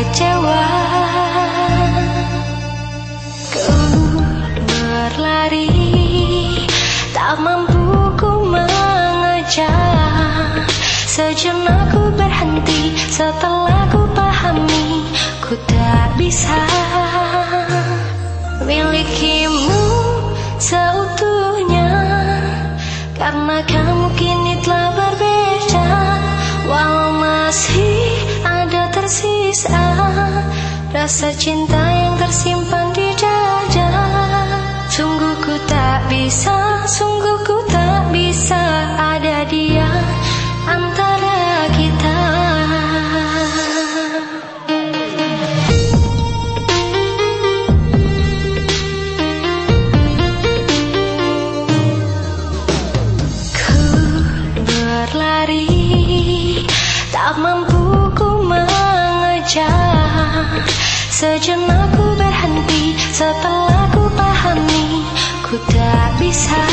kecewa. Ku berlari tak mampu ku mengejar. Sejenak ku berhenti setelah ku pahami ku tak bisa milikimu seutuhnya. Karena kamu kini telah berbeda walau masih rasa cinta yang tersimpan di dada sungguh ku tak bisa Sejenak ku berhenti Setelah ku pahami Ku tak bisa